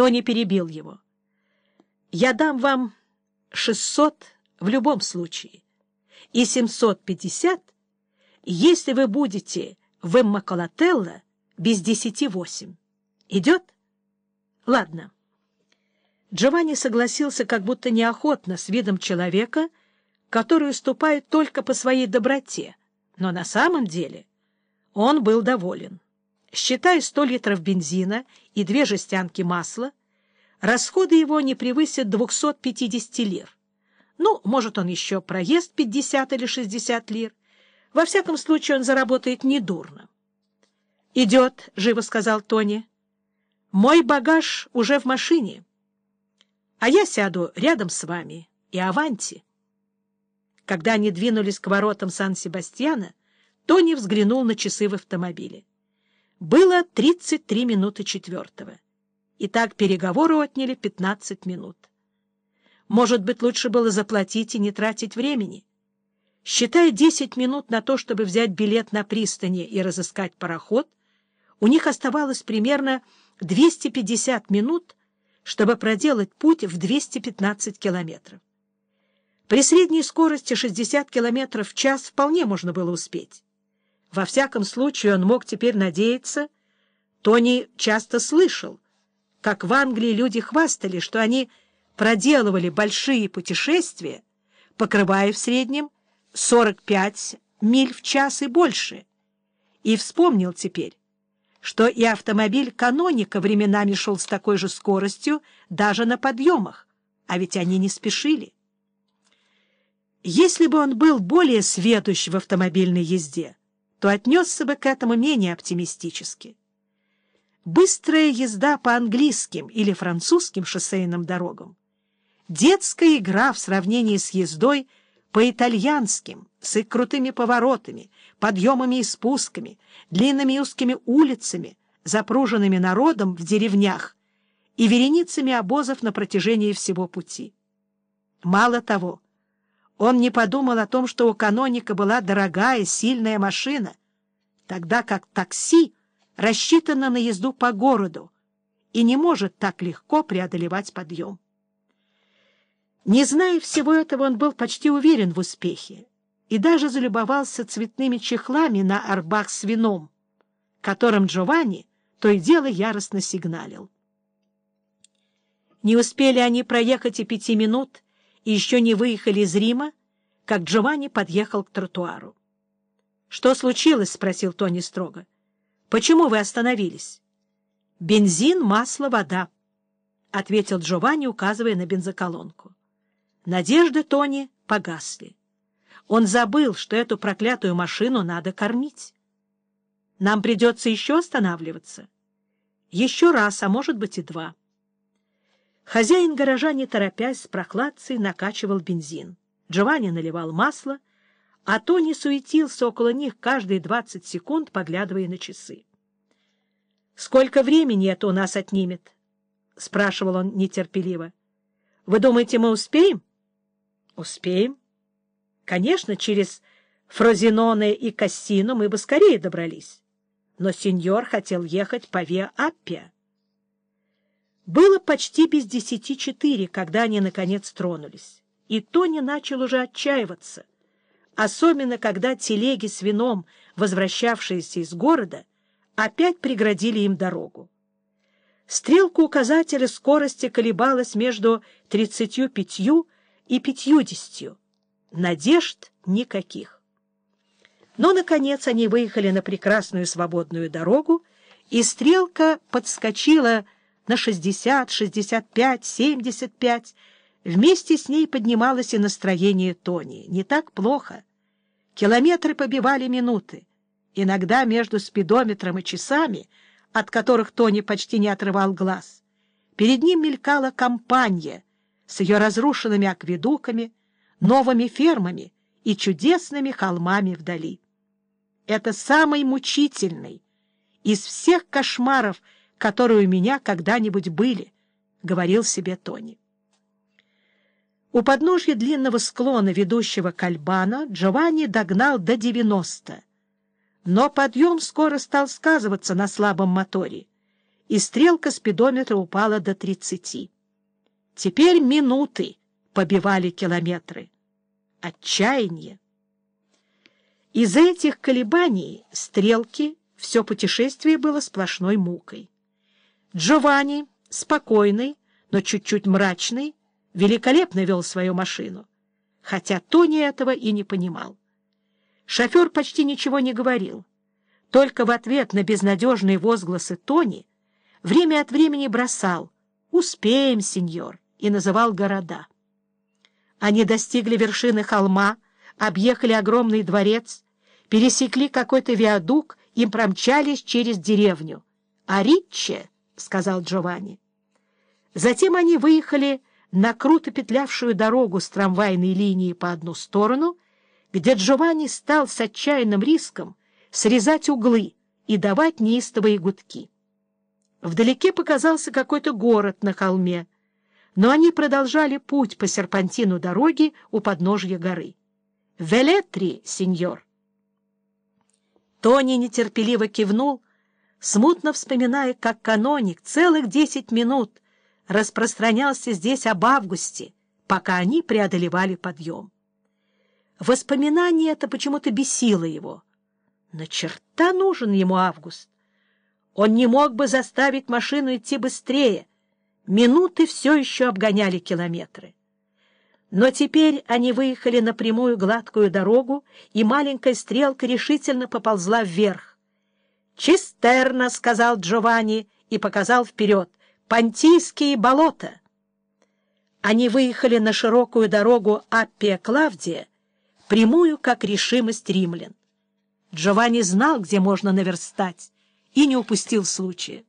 Тони перебил его. «Я дам вам шестьсот в любом случае и семьсот пятьдесят, если вы будете в Эммаколателло без десяти восемь. Идет? Ладно». Джованни согласился как будто неохотно с видом человека, который уступает только по своей доброте, но на самом деле он был доволен. Считая сто литров бензина и две жестянки масла, расходы его не превысят 250 лир. Ну, может, он еще проест 50 или 60 лир. Во всяком случае, он заработает недурно. — Идет, — живо сказал Тони. — Мой багаж уже в машине а я сяду рядом с вами и аванти. Когда они двинулись к воротам Сан-Себастьяна, Тони взглянул на часы в автомобиле. Было 33 минуты четвертого. И так переговоры отняли 15 минут. Может быть, лучше было заплатить и не тратить времени. Считая 10 минут на то, чтобы взять билет на пристани и разыскать пароход, у них оставалось примерно 250 минут чтобы проделать путь в 215 километров. При средней скорости 60 километров в час вполне можно было успеть. Во всяком случае, он мог теперь надеяться. Тони часто слышал, как в Англии люди хвастали, что они проделывали большие путешествия, покрывая в среднем 45 миль в час и больше, и вспомнил теперь, что и автомобиль каноника временами шел с такой же скоростью даже на подъемах, а ведь они не спешили. Если бы он был более сведущ в автомобильной езде, то отнесся бы к этому менее оптимистически. Быстрая езда по английским или французским шоссейным дорогам, детская игра в сравнении с ездой по итальянским, с их крутыми поворотами, подъемами и спусками, длинными узкими улицами, запруженными народом в деревнях и вереницами обозов на протяжении всего пути. Мало того, он не подумал о том, что у каноника была дорогая, сильная машина, тогда как такси рассчитано на езду по городу и не может так легко преодолевать подъем. Не зная всего этого, он был почти уверен в успехе и даже залюбовался цветными чехлами на арбах с вином, которым Джованни то и дело яростно сигналил. Не успели они проехать и пяти минут, и еще не выехали из Рима, как Джованни подъехал к тротуару. — Что случилось? — спросил Тони строго. — Почему вы остановились? — Бензин, масло, вода, — ответил Джованни, указывая на бензоколонку. Надежды Тони погасли. Он забыл, что эту проклятую машину надо кормить. Нам придется еще останавливаться. Еще раз, а может быть и два. Хозяин гаража, не торопясь, с прохладцей накачивал бензин. Джованни наливал масло, а Тони суетился около них каждые двадцать секунд, поглядывая на часы. — Сколько времени это у нас отнимет? — спрашивал он нетерпеливо. — Вы думаете, мы успеем? — Успеем. Конечно, через Фрозиноне и Кассину мы бы скорее добрались. Но сеньор хотел ехать по Виа-Аппия. Было почти без десяти четыре, когда они, наконец, тронулись. И Тони начал уже отчаиваться, особенно когда телеги с вином, возвращавшиеся из города, опять преградили им дорогу. Стрелка указателя скорости колебалась между тридцатью пятью и пятьюдесятью, Надежд никаких. Но, наконец, они выехали на прекрасную свободную дорогу, и стрелка подскочила на 60, 65, 75. Вместе с ней поднималось и настроение Тони. Не так плохо. Километры побивали минуты. Иногда между спидометром и часами, от которых Тони почти не отрывал глаз, перед ним мелькала компания с ее разрушенными акведуками, новыми фермами и чудесными холмами вдали. Это самый мучительный из всех кошмаров, которые у меня когда-нибудь были, — говорил себе Тони. У подножья длинного склона, ведущего к Альбано, Джованни догнал до девяносто, но подъем скоро стал сказываться на слабом моторе, и стрелка спидометра упала до тридцати. Теперь минуты побивали километры. Отчаяние. Из-за этих колебаний стрелки все путешествие было сплошной мукой. Джованни, спокойный, но чуть-чуть мрачный, великолепно вел свою машину, хотя Тони этого и не понимал. Шофер почти ничего не говорил. Только в ответ на безнадежные возгласы Тони время от времени бросал «Успеем, сеньор» и называл города. Они достигли вершины холма, объехали огромный дворец, пересекли какой-то виадук и промчались через деревню. «А Ричче», — сказал Джованни. Затем они выехали на круто петлявшую дорогу с трамвайной линии по одну сторону, где Джованни стал с отчаянным риском срезать углы и давать неистовые гудки. Вдалеке показался какой-то город на холме, но они продолжали путь по серпантину дороги у подножья горы. «Велетри, сеньор!» Тони нетерпеливо кивнул, смутно вспоминая, как каноник целых десять минут распространялся здесь об августе, пока они преодолевали подъем. Воспоминание это почему-то бесило его. На черта нужен ему август. Он не мог бы заставить машину идти быстрее. Минуты все еще обгоняли километры. Но теперь они выехали на прямую гладкую дорогу, и маленькая стрелка решительно поползла вверх. «Чистерна», — сказал Джованни и показал вперед, — «Понтийские болота». Они выехали на широкую дорогу Аппия Клавдия, прямую, как решимость римлян. Джованни знал, где можно наверстать, и не упустил случая.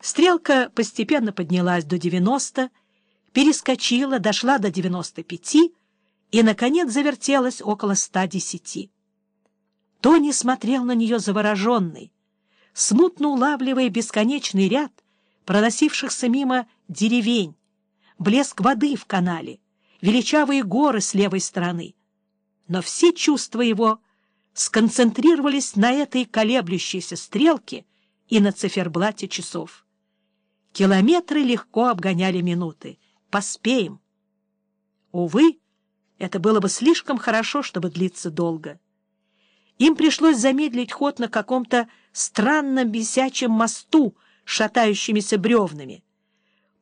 Стрелка постепенно поднялась до девяносто перескочила, дошла до 95 и, наконец, завертелась около 110. Тони смотрел на нее завороженный, смутно улавливая бесконечный ряд проносившихся мимо деревень, блеск воды в канале, величавые горы с левой стороны. Но все чувства его сконцентрировались на этой колеблющейся стрелке и на циферблате часов. Километры легко обгоняли минуты — поспеем. Увы, это было бы слишком хорошо, чтобы длиться долго. Им пришлось замедлить ход на каком-то странном висячем мосту с шатающимися бревнами,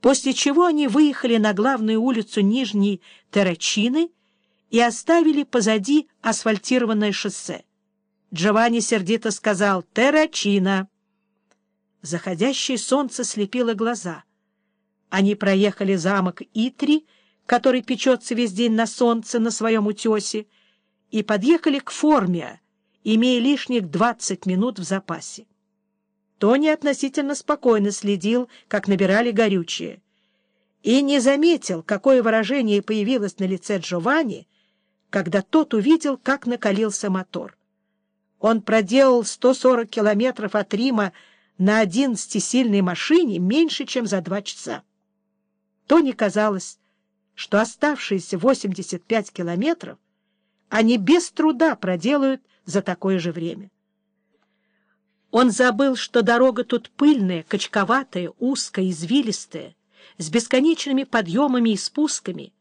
после чего они выехали на главную улицу Нижней Террачины и оставили позади асфальтированное шоссе. Джованни сердито сказал «Террачина». Заходящее солнце слепило глаза — они проехали замок Итри, который печется весь день на солнце на своем утесе, и подъехали к Формия, имея лишних двадцать минут в запасе. Тони относительно спокойно следил, как набирали горючее, и не заметил, какое выражение появилось на лице Джованни, когда тот увидел, как накалился мотор. Он проделал 140 километров от Рима на одиннадцатисильной машине меньше, чем за два часа. Тони казалось, что оставшиеся 85 километров они без труда проделают за такое же время. Он забыл, что дорога тут пыльная, качковатая, узкая, извилистая, с бесконечными подъемами и спусками,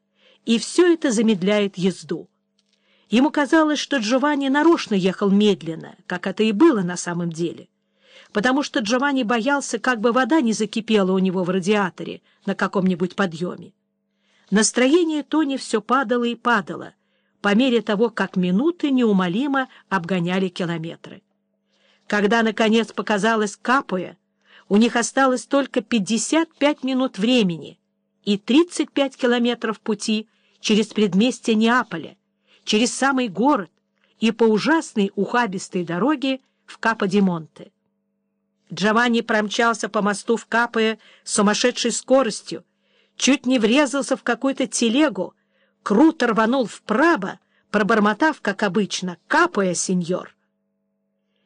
и все это замедляет езду. Ему казалось, что Джованни нарочно ехал медленно, как это и было на самом деле потому что Джованни боялся, как бы вода не закипела у него в радиаторе на каком-нибудь подъеме. Настроение Тони все падало и падало, по мере того, как минуты неумолимо обгоняли километры. Когда, наконец, показалось Капуя, у них осталось только 55 минут времени и 35 километров пути через предместье Неаполя, через самый город и по ужасной ухабистой дороге в Капо-Димонте. Джованни промчался по мосту в Капое с сумасшедшей скоростью, чуть не врезался в какую-то телегу, круто рванул вправо, пробормотав, как обычно, «Капая, сеньор!».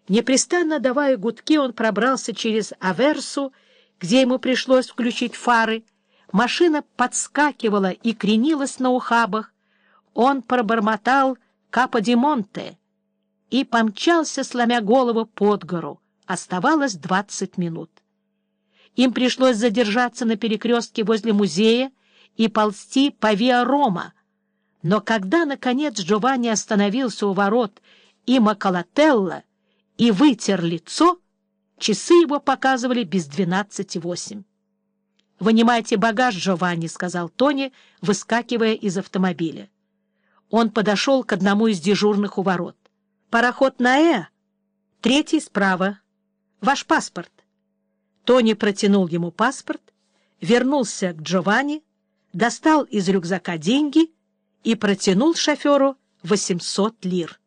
Непрестанно давая гудки, он пробрался через Аверсу, где ему пришлось включить фары. Машина подскакивала и кренилась на ухабах. Он пробормотал «Капо-Димонте» и помчался, сломя голову под гору. Оставалось двадцать минут. Им пришлось задержаться на перекрестке возле музея и ползти по Виа-Рома. Но когда, наконец, Джованни остановился у ворот и Макалателла и вытер лицо, часы его показывали без двенадцати восемь. «Вынимайте багаж, Джованни», — сказал Тони, выскакивая из автомобиля. Он подошел к одному из дежурных у ворот. «Пароход на Э, третий справа. Ваш паспорт». Тони протянул ему паспорт, вернулся к Джованни, достал из рюкзака деньги и протянул шоферу 800 лир.